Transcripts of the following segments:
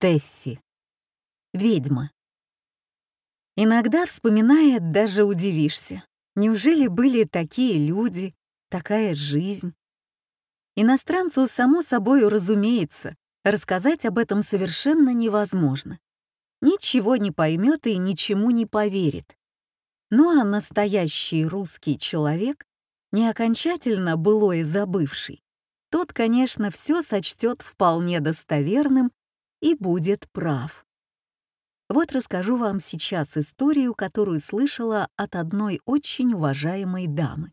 Тэффи. Ведьма. Иногда, вспоминая, даже удивишься. Неужели были такие люди, такая жизнь? Иностранцу, само собой, разумеется, рассказать об этом совершенно невозможно. Ничего не поймет и ничему не поверит. Ну а настоящий русский человек, не окончательно былое забывший, тот, конечно, все сочтет вполне достоверным и будет прав. Вот расскажу вам сейчас историю, которую слышала от одной очень уважаемой дамы.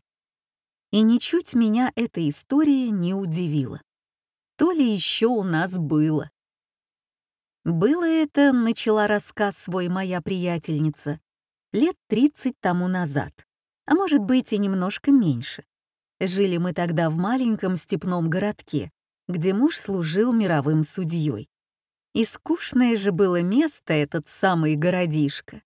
И ничуть меня эта история не удивила. То ли еще у нас было. Было это, начала рассказ свой моя приятельница, лет 30 тому назад, а может быть и немножко меньше. Жили мы тогда в маленьком степном городке, где муж служил мировым судьей. И скучное же было место этот самый городишко.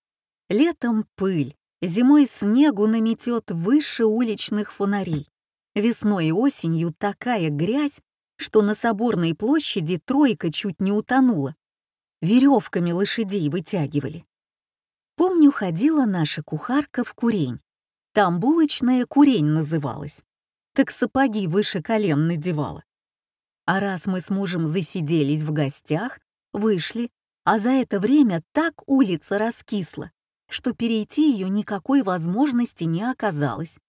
Летом пыль, зимой снегу наметет выше уличных фонарей. Весной и осенью такая грязь, что на Соборной площади тройка чуть не утонула. Веревками лошадей вытягивали. Помню, ходила наша кухарка в курень. Там булочная курень называлась. Так сапоги выше колен надевала. А раз мы с мужем засиделись в гостях, Вышли, а за это время так улица раскисла, что перейти ее никакой возможности не оказалось.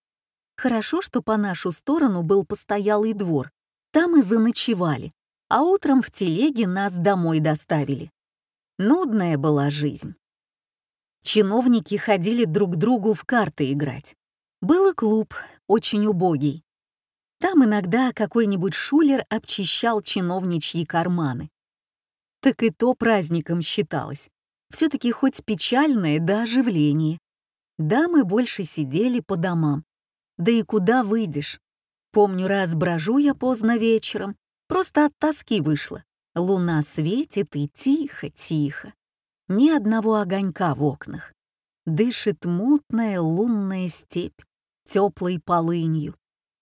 Хорошо, что по нашу сторону был постоялый двор, там и заночевали, а утром в телеге нас домой доставили. Нудная была жизнь. Чиновники ходили друг другу в карты играть. Был и клуб, очень убогий. Там иногда какой-нибудь шулер обчищал чиновничьи карманы так и то праздником считалось. Все-таки хоть печальное до оживления. Да, мы больше сидели по домам. Да и куда выйдешь? Помню, раз брожу я поздно вечером, просто от тоски вышла. Луна светит и тихо-тихо. Ни одного огонька в окнах. Дышит мутная лунная степь, теплой полынью,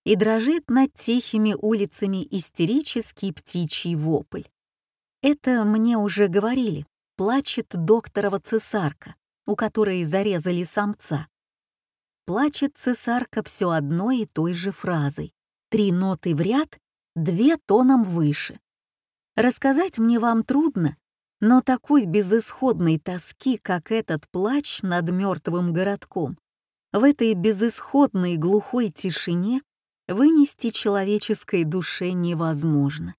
и дрожит над тихими улицами истерический птичий вопль. Это мне уже говорили. Плачет докторова цесарка, у которой зарезали самца. Плачет цесарка все одной и той же фразой. Три ноты в ряд, две тоном выше. Рассказать мне вам трудно, но такой безысходной тоски, как этот плач над мертвым городком, в этой безысходной глухой тишине вынести человеческой душе невозможно.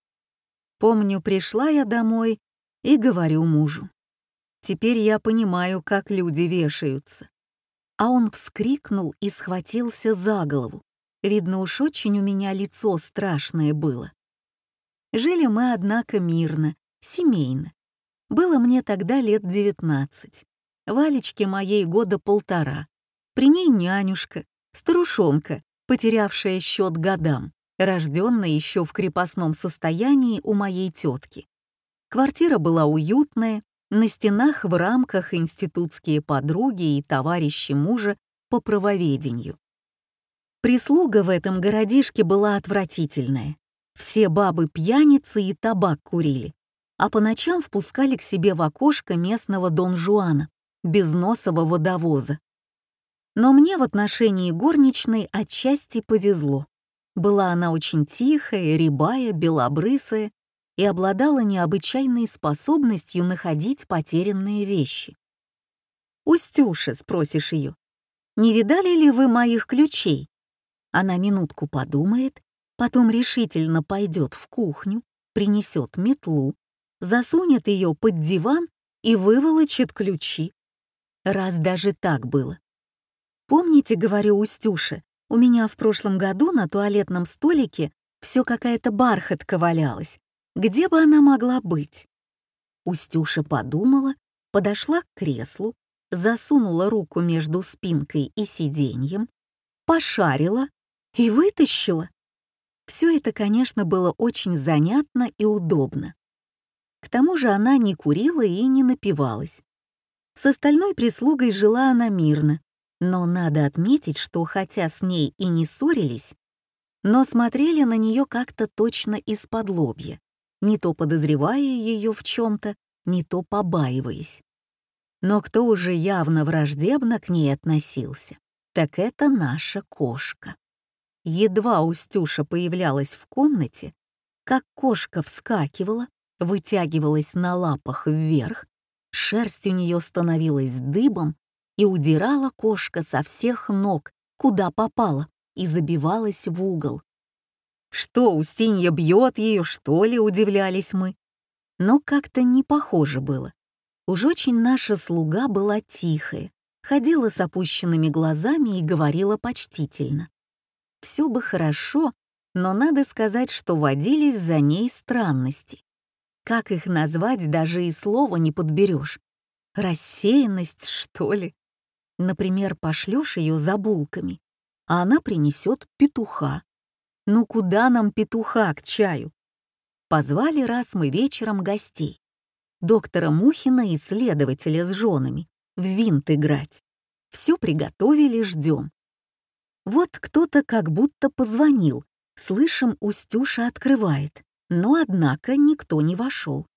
Помню, пришла я домой и говорю мужу. Теперь я понимаю, как люди вешаются. А он вскрикнул и схватился за голову. Видно, уж очень у меня лицо страшное было. Жили мы, однако, мирно, семейно. Было мне тогда лет девятнадцать. Валечке моей года полтора. При ней нянюшка, старушонка, потерявшая счет годам рожденная еще в крепостном состоянии у моей тетки. Квартира была уютная, на стенах в рамках институтские подруги и товарищи мужа по правоведению. Прислуга в этом городишке была отвратительная. Все бабы пьяницы и табак курили, а по ночам впускали к себе в окошко местного Дон Жуана, безносого водовоза. Но мне в отношении горничной отчасти повезло. Была она очень тихая, рябая, белобрысая и обладала необычайной способностью находить потерянные вещи. «Устюша», — спросишь ее, — «не видали ли вы моих ключей?» Она минутку подумает, потом решительно пойдет в кухню, принесет метлу, засунет ее под диван и выволочит ключи. Раз даже так было. Помните, говорю Устюша, у меня в прошлом году на туалетном столике все какая-то бархатка валялась. Где бы она могла быть? Устюша подумала, подошла к креслу, засунула руку между спинкой и сиденьем, пошарила и вытащила. Все это, конечно, было очень занятно и удобно. К тому же она не курила и не напивалась. С остальной прислугой жила она мирно, но надо отметить, что хотя с ней и не ссорились, но смотрели на нее как-то точно из-под лобья, не то подозревая ее в чем-то, не то побаиваясь. Но кто уже явно враждебно к ней относился, так это наша кошка. Едва Устюша появлялась в комнате, как кошка вскакивала, вытягивалась на лапах вверх, шерсть у нее становилась дыбом, и удирала кошка со всех ног, куда попала, и забивалась в угол. «Что, Устинья бьет ее, что ли?» — удивлялись мы. Но как-то не похоже было. Уж очень наша слуга была тихая, ходила с опущенными глазами и говорила почтительно. Все бы хорошо, но надо сказать, что водились за ней странности. Как их назвать, даже и слова не подберешь. Рассеянность, что ли? Например, пошлешь ее за булками, а она принесет петуха. Ну куда нам петуха к чаю? Позвали раз мы вечером гостей. Доктора Мухина и следователя с женами. В винт играть. Все приготовили, ждем. Вот кто-то как будто позвонил. Слышим, Устюша открывает. Но, однако, никто не вошел.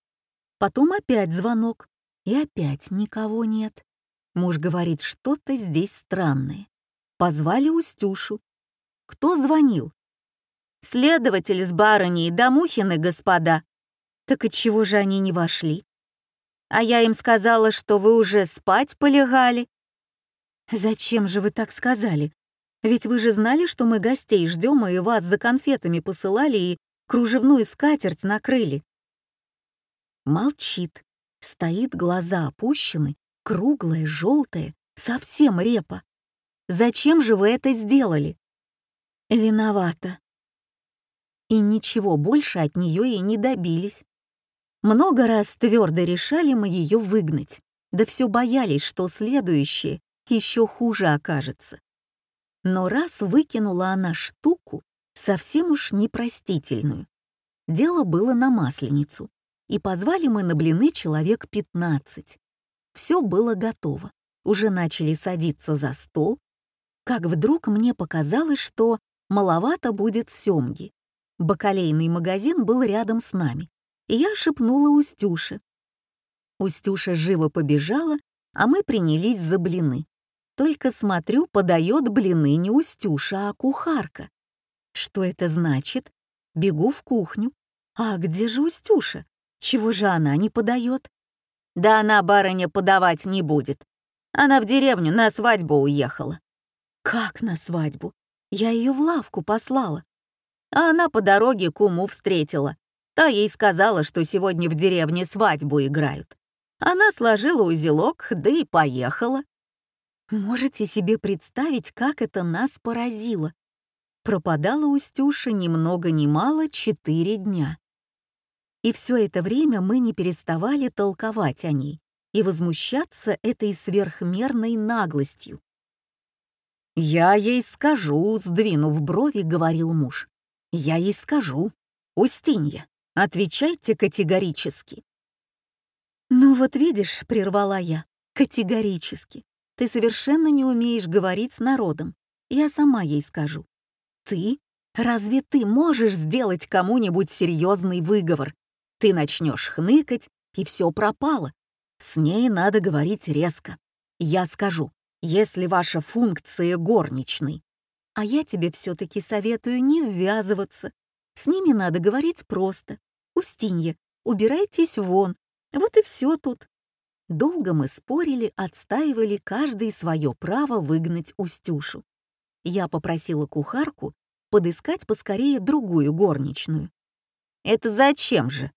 Потом опять звонок. И опять никого нет. Муж говорит, что-то здесь странное. Позвали Устюшу. Кто звонил? Следователь с барыней Дамухины, господа. Так и чего же они не вошли? А я им сказала, что вы уже спать полегали. Зачем же вы так сказали? Ведь вы же знали, что мы гостей ждем и вас за конфетами посылали и кружевную скатерть накрыли. Молчит, стоит, глаза опущены, круглая, желтая, совсем репа. Зачем же вы это сделали? Виновата. И ничего больше от нее и не добились. Много раз твердо решали мы ее выгнать, да все боялись, что следующее еще хуже окажется. Но раз выкинула она штуку, совсем уж непростительную. Дело было на Масленицу, и позвали мы на блины человек 15. Все было готово, уже начали садиться за стол, как вдруг мне показалось, что маловато будет семги. Бакалейный магазин был рядом с нами, и я шепнула Устюше. Устюша живо побежала, а мы принялись за блины. Только смотрю, подает блины не Устюша, а кухарка. Что это значит? Бегу в кухню. А где же Устюша? Чего же она не подает? Да она, барыня, подавать не будет. Она в деревню на свадьбу уехала. Как на свадьбу? Я ее в лавку послала. А она по дороге куму встретила. Та ей сказала, что сегодня в деревне свадьбу играют. Она сложила узелок, да и поехала. Можете себе представить, как это нас поразило? Пропадала Устюша ни много ни мало четыре дня. И все это время мы не переставали толковать о ней и возмущаться этой сверхмерной наглостью. «Я ей скажу», — сдвинув брови, говорил муж. «Я ей скажу. Устинья, отвечайте категорически». «Ну вот видишь», — прервала я, — «категорически. Ты совершенно не умеешь говорить с народом. Я сама ей скажу. Ты? Разве ты можешь сделать кому-нибудь серьезный выговор? Ты начнешь хныкать, и все пропало. С ней надо говорить резко. Я скажу, если ваша функция горничной. А я тебе все-таки советую не ввязываться. С ними надо говорить просто. Устинья, убирайтесь вон. Вот и все тут. Долго мы спорили, отстаивали каждый свое право выгнать Устюшу. Я попросила кухарку подыскать поскорее другую горничную. «Это зачем же?»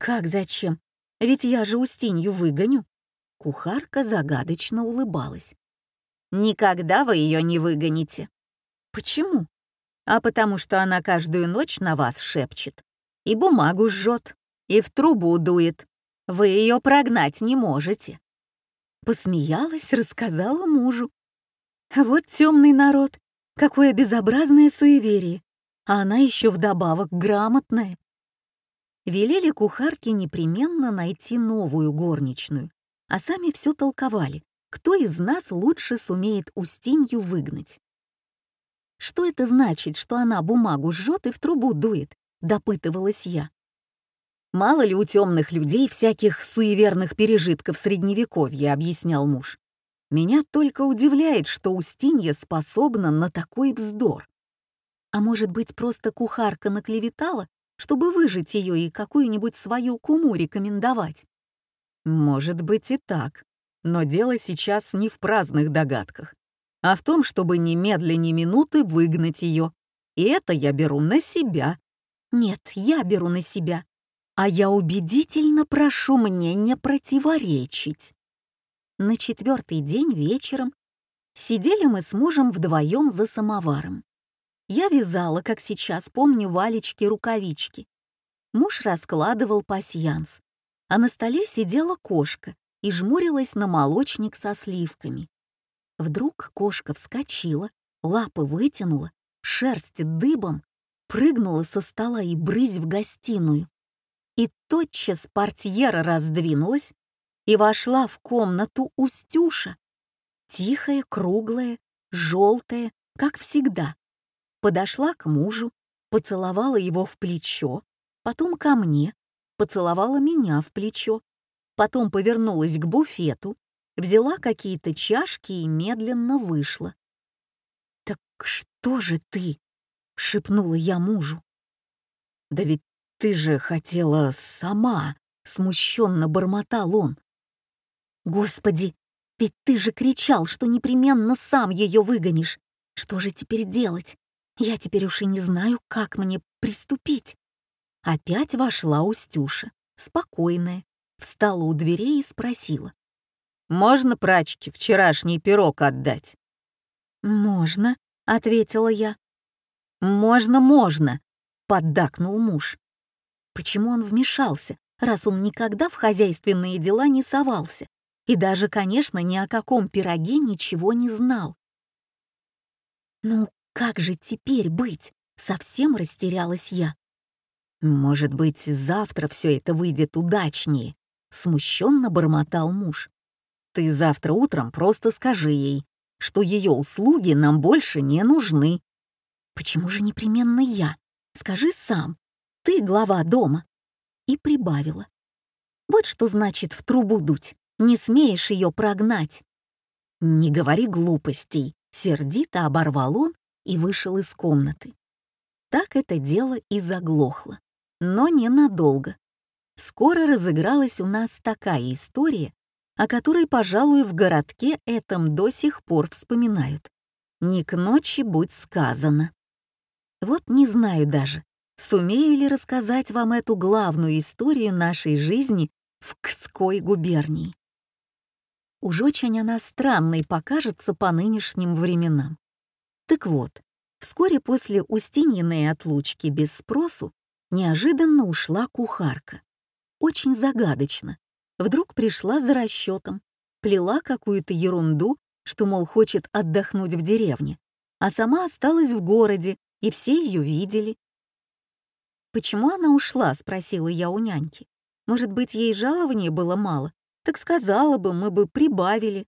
«Как зачем? Ведь я же Устинью выгоню». Кухарка загадочно улыбалась. «Никогда вы ее не выгоните». «Почему?» «А потому что она каждую ночь на вас шепчет, и бумагу жжет, и в трубу дует, вы ее прогнать не можете». Посмеялась, рассказала мужу. Вот темный народ, какое безобразное суеверие. А она еще вдобавок грамотная. Велели кухарке непременно найти новую горничную, а сами все толковали, кто из нас лучше сумеет Устинью выгнать. «Что это значит, что она бумагу жжет и в трубу дует?» — допытывалась я. Мало ли у темных людей всяких суеверных пережитков средневековья, объяснял муж. Меня только удивляет, что Устинья способна на такой вздор. А может быть, просто кухарка наклеветала, чтобы выжить ее и какую-нибудь свою куму рекомендовать? Может быть и так. Но дело сейчас не в праздных догадках, а в том, чтобы немедленно минуты выгнать ее. И это я беру на себя. Нет, я беру на себя. А я убедительно прошу мне не противоречить. На четвертый день вечером сидели мы с мужем вдвоем за самоваром. Я вязала, как сейчас помню, валечки рукавички. Муж раскладывал пасьянс, а на столе сидела кошка и жмурилась на молочник со сливками. Вдруг кошка вскочила, лапы вытянула, шерсть дыбом, прыгнула со стола и брызь в гостиную и тотчас портьера раздвинулась, и вошла в комнату Устюша, тихая, круглая, желтая, как всегда. Подошла к мужу, поцеловала его в плечо, потом ко мне, поцеловала меня в плечо, потом повернулась к буфету, взяла какие-то чашки и медленно вышла. «Так что же ты?» — шепнула я мужу. «Да ведь «Ты же хотела сама!» — смущенно бормотал он. «Господи, ведь ты же кричал, что непременно сам ее выгонишь. Что же теперь делать? Я теперь уж и не знаю, как мне приступить». Опять вошла Устюша, спокойная, встала у дверей и спросила. «Можно прачке вчерашний пирог отдать?» «Можно», — ответила я. «Можно, можно», — поддакнул муж. Почему он вмешался, раз он никогда в хозяйственные дела не совался и даже, конечно, ни о каком пироге ничего не знал? «Ну, как же теперь быть?» — совсем растерялась я. «Может быть, завтра все это выйдет удачнее», — смущенно бормотал муж. «Ты завтра утром просто скажи ей, что ее услуги нам больше не нужны». «Почему же непременно я? Скажи сам ты глава дома». И прибавила. «Вот что значит в трубу дуть. Не смеешь ее прогнать». «Не говори глупостей», — сердито оборвал он и вышел из комнаты. Так это дело и заглохло, но ненадолго. Скоро разыгралась у нас такая история, о которой, пожалуй, в городке этом до сих пор вспоминают. Не к ночи будь сказано. Вот не знаю даже, сумею ли рассказать вам эту главную историю нашей жизни в Кской губернии. Уж очень она странной покажется по нынешним временам. Так вот, вскоре после Устиньиной отлучки без спросу неожиданно ушла кухарка. Очень загадочно. Вдруг пришла за расчетом, плела какую-то ерунду, что, мол, хочет отдохнуть в деревне, а сама осталась в городе, и все ее видели, «Почему она ушла?» — спросила я у няньки. «Может быть, ей жалования было мало? Так сказала бы, мы бы прибавили».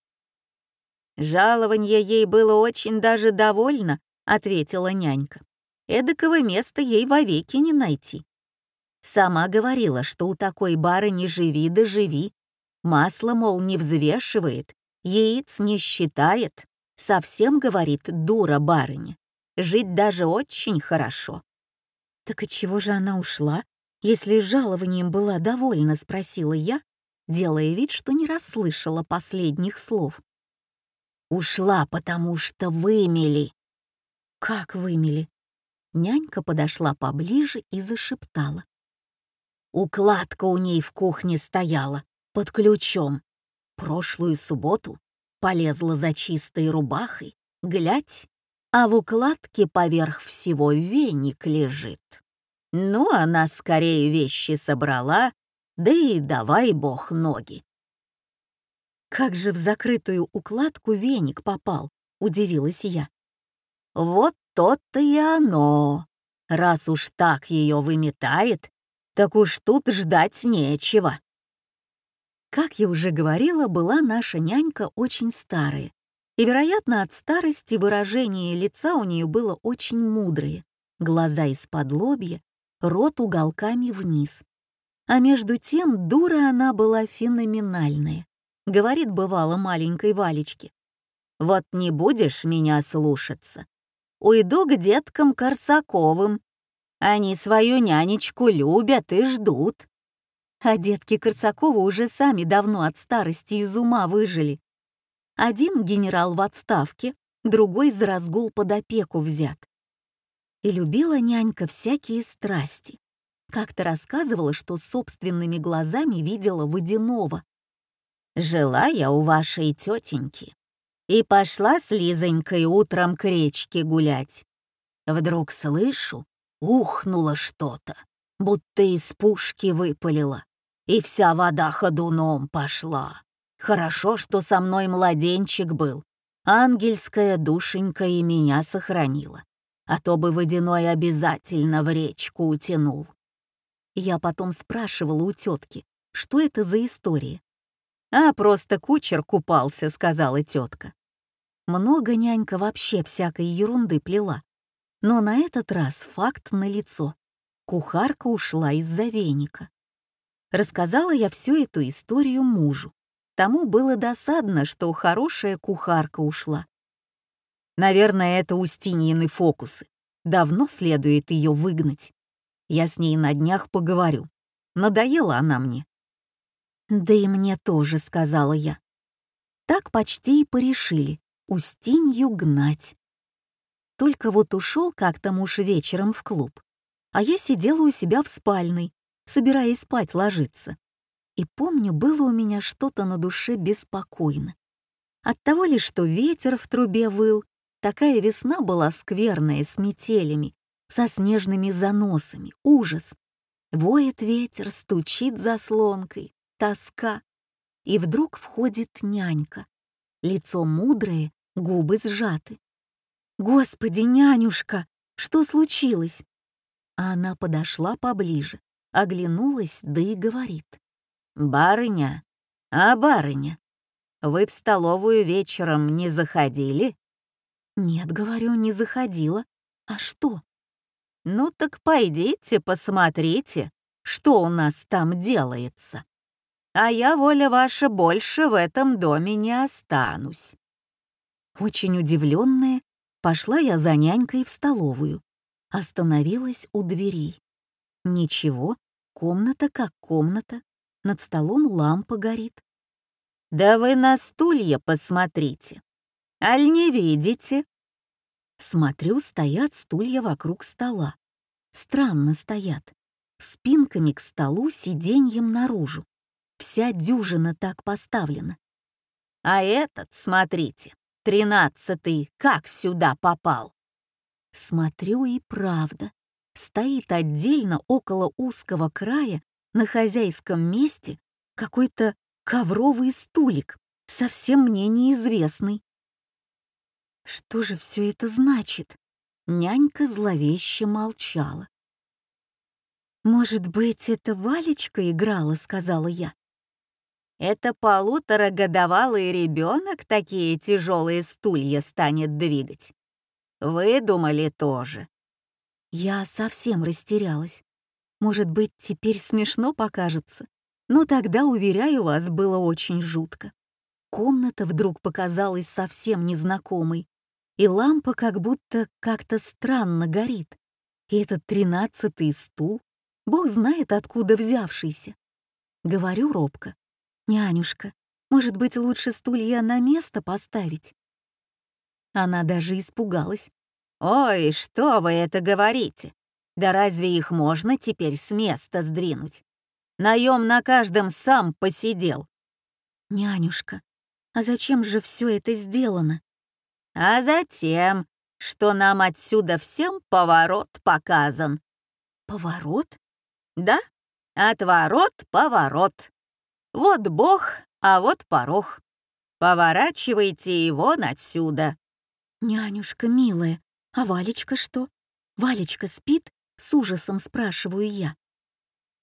«Жалование ей было очень даже довольно», — ответила нянька. «Эдакого места ей вовеки не найти». Сама говорила, что у такой барыни живи да живи. Масло, мол, не взвешивает, яиц не считает. Совсем, говорит, дура барыня. Жить даже очень хорошо. «Так и чего же она ушла, если жалованием была довольна?» — спросила я, делая вид, что не расслышала последних слов. «Ушла, потому что вымели». «Как вымели?» Нянька подошла поближе и зашептала. Укладка у ней в кухне стояла, под ключом. Прошлую субботу полезла за чистой рубахой, глядь, а в укладке поверх всего веник лежит. Ну, она скорее вещи собрала, да и давай бог ноги. «Как же в закрытую укладку веник попал?» — удивилась я. «Вот то-то и оно. Раз уж так ее выметает, так уж тут ждать нечего». Как я уже говорила, была наша нянька очень старая, и, вероятно, от старости выражение лица у нее было очень мудрое, глаза из-под лобья, рот уголками вниз. А между тем дура она была феноменальная. Говорит, бывало, маленькой Валечке. «Вот не будешь меня слушаться. Уйду к деткам Корсаковым. Они свою нянечку любят и ждут». А детки Корсакова уже сами давно от старости из ума выжили. Один генерал в отставке, другой за разгул под опеку взят. И любила нянька всякие страсти. Как-то рассказывала, что собственными глазами видела водяного. «Жила я у вашей тетеньки и пошла с Лизонькой утром к речке гулять. Вдруг слышу, ухнуло что-то, будто из пушки выпалило, и вся вода ходуном пошла. Хорошо, что со мной младенчик был. Ангельская душенька и меня сохранила, а то бы водяной обязательно в речку утянул. Я потом спрашивала у тетки, что это за история. «А, просто кучер купался», — сказала тетка. Много нянька вообще всякой ерунды плела. Но на этот раз факт налицо. Кухарка ушла из-за веника. Рассказала я всю эту историю мужу. Тому было досадно, что хорошая кухарка ушла. Наверное, это Устиньины фокусы. Давно следует ее выгнать. Я с ней на днях поговорю. Надоела она мне. «Да и мне тоже», — сказала я. Так почти и порешили Устинью гнать. Только вот ушел как-то муж вечером в клуб, а я сидела у себя в спальной, собираясь спать ложиться. И помню, было у меня что-то на душе беспокойно. От того ли, что ветер в трубе выл, такая весна была скверная, с метелями, со снежными заносами, ужас. Воет ветер, стучит заслонкой, тоска. И вдруг входит нянька. Лицо мудрое, губы сжаты. «Господи, нянюшка, что случилось?» А она подошла поближе, оглянулась, да и говорит. «Барыня? А барыня? Вы в столовую вечером не заходили?» «Нет, говорю, не заходила. А что?» «Ну так пойдите, посмотрите, что у нас там делается. А я, воля ваша, больше в этом доме не останусь». Очень удивленная, пошла я за нянькой в столовую. Остановилась у дверей. Ничего, комната как комната, над столом лампа горит. «Да вы на стулья посмотрите! Аль не видите?» Смотрю, стоят стулья вокруг стола. Странно стоят. Спинками к столу, сиденьем наружу. Вся дюжина так поставлена. А этот, смотрите, тринадцатый, как сюда попал? Смотрю и правда. Стоит отдельно около узкого края на хозяйском месте какой-то ковровый стулик, совсем мне неизвестный. Что же все это значит? Нянька зловеще молчала. «Может быть, это Валечка играла?» — сказала я. «Это полуторагодовалый ребенок такие тяжелые стулья станет двигать. Вы думали тоже?» Я совсем растерялась. Может быть, теперь смешно покажется, но тогда, уверяю вас, было очень жутко. Комната вдруг показалась совсем незнакомой, и лампа как будто как-то странно горит. И этот тринадцатый стул, бог знает откуда взявшийся. Говорю робко, «Нянюшка, может быть, лучше стулья на место поставить?» Она даже испугалась. «Ой, что вы это говорите? Да разве их можно теперь с места сдвинуть? Наем на каждом сам посидел. Нянюшка, а зачем же все это сделано? А затем, что нам отсюда всем поворот показан. Поворот? Да, отворот, поворот. Вот бог, а вот порог. Поворачивайте его отсюда. Нянюшка милая, а Валечка что? Валечка спит? С ужасом спрашиваю я.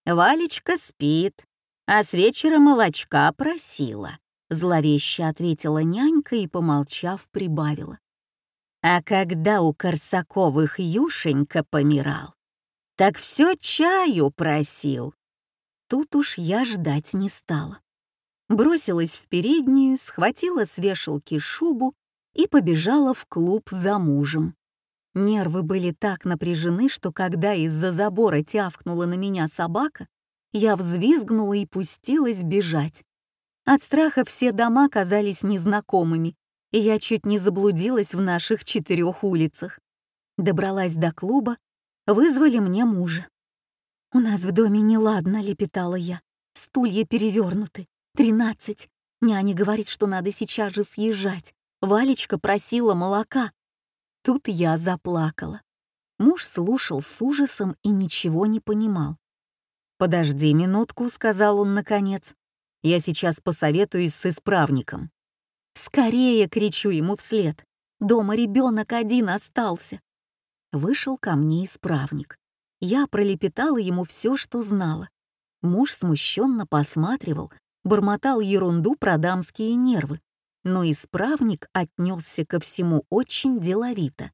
Валечка спит, а с вечера молочка просила. Зловеще ответила нянька и, помолчав, прибавила. А когда у Корсаковых Юшенька помирал, так все чаю просил. Тут уж я ждать не стала. Бросилась в переднюю, схватила с вешалки шубу и побежала в клуб за мужем. Нервы были так напряжены, что когда из-за забора тявкнула на меня собака, я взвизгнула и пустилась бежать. От страха все дома казались незнакомыми, и я чуть не заблудилась в наших четырех улицах. Добралась до клуба, вызвали мне мужа. «У нас в доме неладно», — лепетала я. «Стулья перевернуты. Тринадцать. Няня говорит, что надо сейчас же съезжать. Валечка просила молока». Тут я заплакала. Муж слушал с ужасом и ничего не понимал. «Подожди минутку», — сказал он наконец. «Я сейчас посоветуюсь с исправником». «Скорее!» — кричу ему вслед. «Дома ребенок один остался». Вышел ко мне исправник. Я пролепетала ему все, что знала. Муж смущенно посматривал, бормотал ерунду про дамские нервы, но исправник отнесся ко всему очень деловито.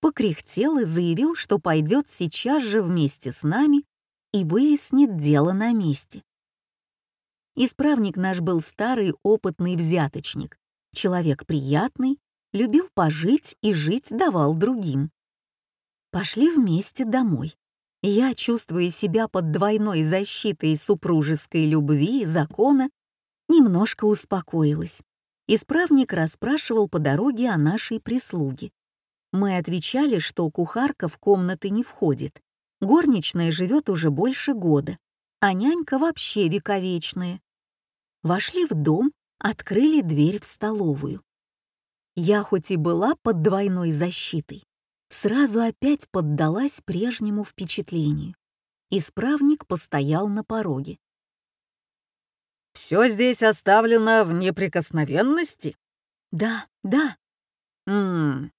Покряхтел и заявил, что пойдет сейчас же вместе с нами и выяснит дело на месте. Исправник наш был старый опытный взяточник, человек приятный, любил пожить и жить давал другим. Пошли вместе домой. Я, чувствуя себя под двойной защитой супружеской любви и закона, немножко успокоилась. Исправник расспрашивал по дороге о нашей прислуге. Мы отвечали, что кухарка в комнаты не входит. Горничная живет уже больше года, а нянька вообще вековечная. Вошли в дом, открыли дверь в столовую. Я хоть и была под двойной защитой, сразу опять поддалась прежнему впечатлению. Исправник постоял на пороге. «Все здесь оставлено в неприкосновенности?» «Да, да». «Ммм,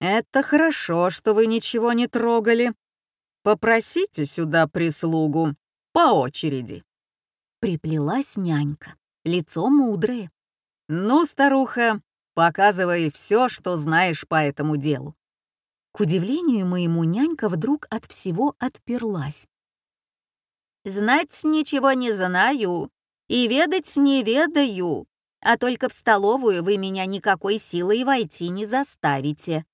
это хорошо, что вы ничего не трогали. Попросите сюда прислугу по очереди». Приплелась нянька, лицо мудрое. «Ну, старуха, показывай все, что знаешь по этому делу. К удивлению моему, нянька вдруг от всего отперлась. «Знать ничего не знаю и ведать не ведаю, а только в столовую вы меня никакой силой войти не заставите».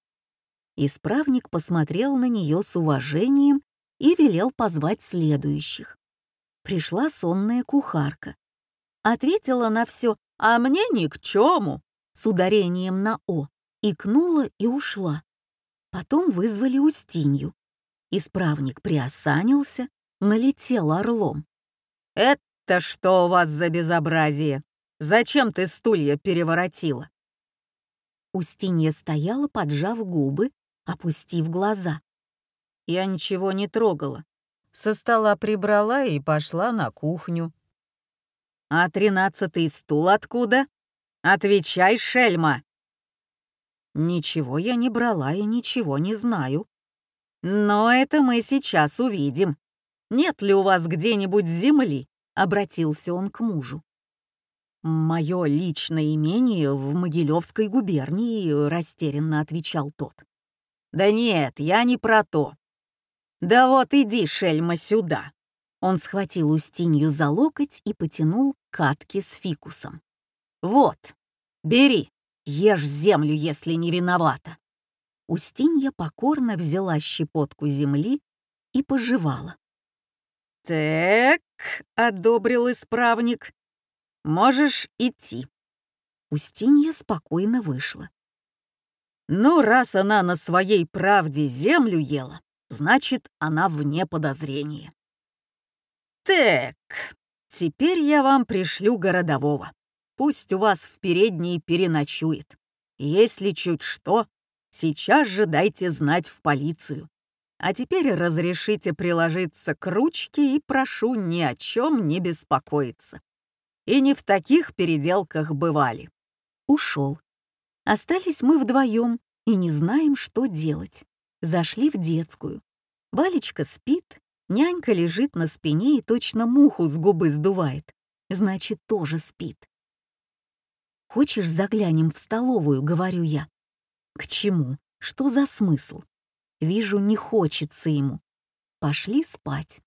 Исправник посмотрел на нее с уважением и велел позвать следующих. Пришла сонная кухарка. Ответила на все «А мне ни к чему» с ударением на «о», икнула и ушла. Потом вызвали Устинью. Исправник приосанился, налетел орлом. «Это что у вас за безобразие? Зачем ты стулья переворотила?» Устинья стояла, поджав губы, опустив глаза. «Я ничего не трогала. Со стола прибрала и пошла на кухню». «А тринадцатый стул откуда? Отвечай, шельма!» Ничего я не брала и ничего не знаю. Но это мы сейчас увидим. Нет ли у вас где-нибудь земли? Обратился он к мужу. «Мое личное имение в Могилевской губернии», — растерянно отвечал тот. «Да нет, я не про то. Да вот иди, шельма, сюда». Он схватил Устинью за локоть и потянул к катке с фикусом. «Вот, бери». Ешь землю, если не виновата. Устинья покорно взяла щепотку земли и пожевала. «Так», — одобрил исправник, — «можешь идти». Устинья спокойно вышла. «Ну, раз она на своей правде землю ела, значит, она вне подозрения». «Так, теперь я вам пришлю городового. Пусть у вас в передней переночует. Если чуть что, сейчас же дайте знать в полицию. А теперь разрешите приложиться к ручке и прошу ни о чем не беспокоиться. И не в таких переделках бывали. Ушел. Остались мы вдвоем и не знаем, что делать. Зашли в детскую. Валечка спит, нянька лежит на спине и точно муху с губы сдувает. Значит, тоже спит. «Хочешь, заглянем в столовую?» — говорю я. «К чему? Что за смысл?» Вижу, не хочется ему. Пошли спать.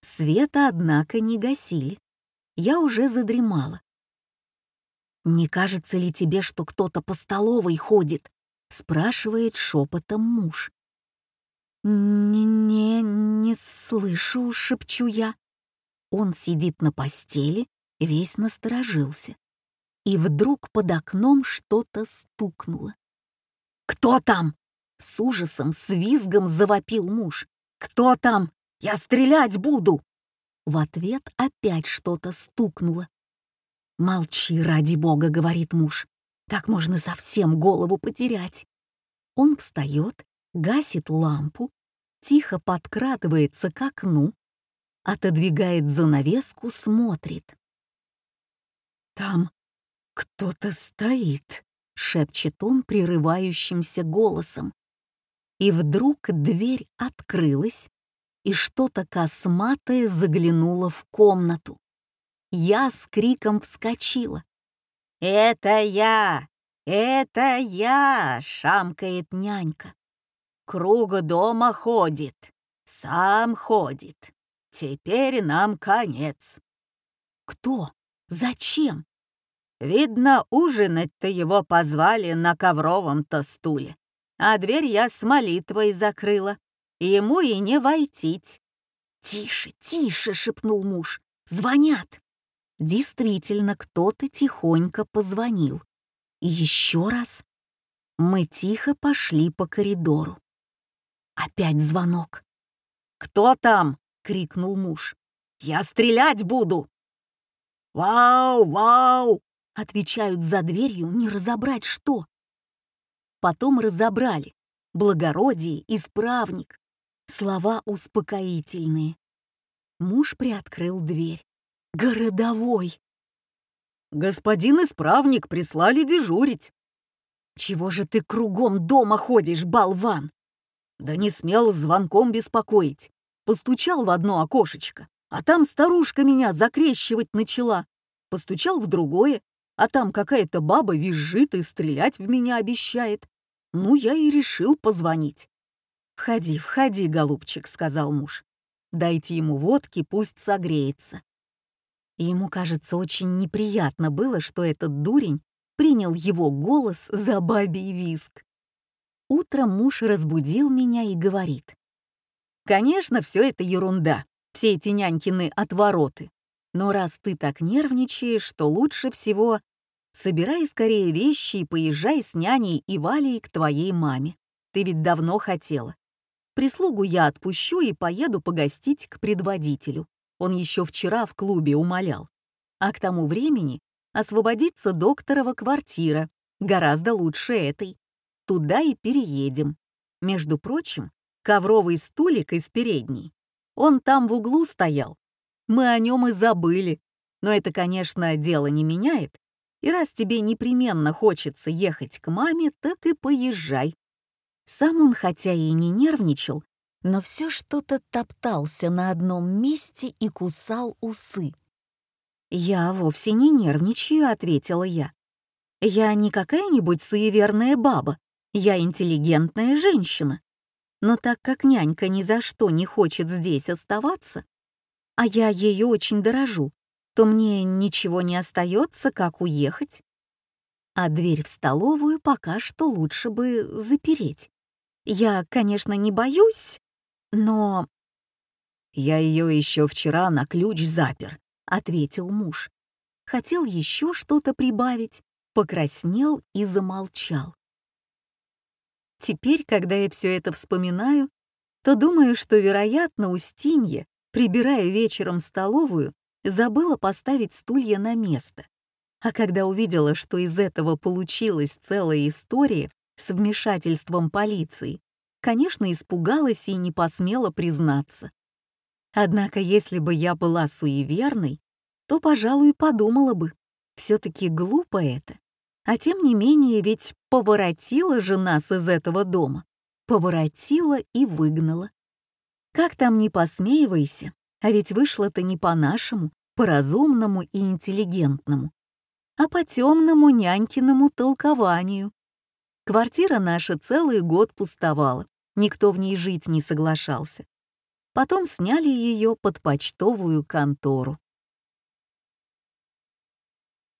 Света, однако, не гасили. Я уже задремала. «Не кажется ли тебе, что кто-то по столовой ходит?» — спрашивает шепотом муж. «Не, не слышу», — шепчу я. Он сидит на постели, весь насторожился. И вдруг под окном что-то стукнуло. «Кто там?» — с ужасом, с визгом завопил муж. «Кто там? Я стрелять буду!» В ответ опять что-то стукнуло. «Молчи, ради бога», — говорит муж. «Так можно совсем голову потерять». Он встает, гасит лампу, тихо подкрадывается к окну, отодвигает занавеску, смотрит. «Там кто-то стоит», — шепчет он прерывающимся голосом. И вдруг дверь открылась, и что-то косматое заглянуло в комнату. Я с криком вскочила. «Это я! Это я!» — шамкает нянька. «Круг дома ходит, сам ходит. Теперь нам конец». «Кто? Зачем?» «Видно, ужинать-то его позвали на ковровом-то стуле, а дверь я с молитвой закрыла. Ему и не войтить». «Тише, тише!» — шепнул муж. «Звонят!» Действительно, кто-то тихонько позвонил. Еще раз. Мы тихо пошли по коридору. Опять звонок. «Кто там?» — крикнул муж. «Я стрелять буду!» «Вау, вау!» — отвечают за дверью, не разобрать что. Потом разобрали. Благородие, исправник. Слова успокоительные. Муж приоткрыл дверь. Городовой. Господин исправник прислали дежурить. Чего же ты кругом дома ходишь, болван? Да не смел звонком беспокоить. Постучал в одно окошечко, а там старушка меня закрещивать начала. Постучал в другое, а там какая-то баба визжит и стрелять в меня обещает. Ну, я и решил позвонить. «Входи, входи, голубчик», — сказал муж. «Дайте ему водки, пусть согреется ему, кажется, очень неприятно было, что этот дурень принял его голос за бабий виск. Утром муж разбудил меня и говорит. «Конечно, все это ерунда, все эти нянькины отвороты. Но раз ты так нервничаешь, то лучше всего собирай скорее вещи и поезжай с няней и Валей к твоей маме. Ты ведь давно хотела. Прислугу я отпущу и поеду погостить к предводителю. Он еще вчера в клубе умолял. А к тому времени освободится докторова квартира, гораздо лучше этой. Туда и переедем. Между прочим, ковровый стулик из передней. Он там в углу стоял. Мы о нем и забыли. Но это, конечно, дело не меняет. И раз тебе непременно хочется ехать к маме, так и поезжай. Сам он, хотя и не нервничал, но все что-то топтался на одном месте и кусал усы. «Я вовсе не нервничаю», — ответила я. «Я не какая-нибудь суеверная баба, я интеллигентная женщина. Но так как нянька ни за что не хочет здесь оставаться, а я ее очень дорожу, то мне ничего не остается, как уехать. А дверь в столовую пока что лучше бы запереть. Я, конечно, не боюсь, но... «Я ее еще вчера на ключ запер», — ответил муж. Хотел еще что-то прибавить, покраснел и замолчал. Теперь, когда я все это вспоминаю, то думаю, что, вероятно, Устинья, прибирая вечером столовую, забыла поставить стулья на место. А когда увидела, что из этого получилась целая история с вмешательством полиции, конечно, испугалась и не посмела признаться. Однако, если бы я была суеверной, то, пожалуй, подумала бы, все таки глупо это. А тем не менее, ведь поворотила же нас из этого дома. Поворотила и выгнала. Как там не посмеивайся, а ведь вышло-то не по-нашему, по-разумному и интеллигентному, а по темному нянькиному толкованию. Квартира наша целый год пустовала, никто в ней жить не соглашался. Потом сняли ее под почтовую контору.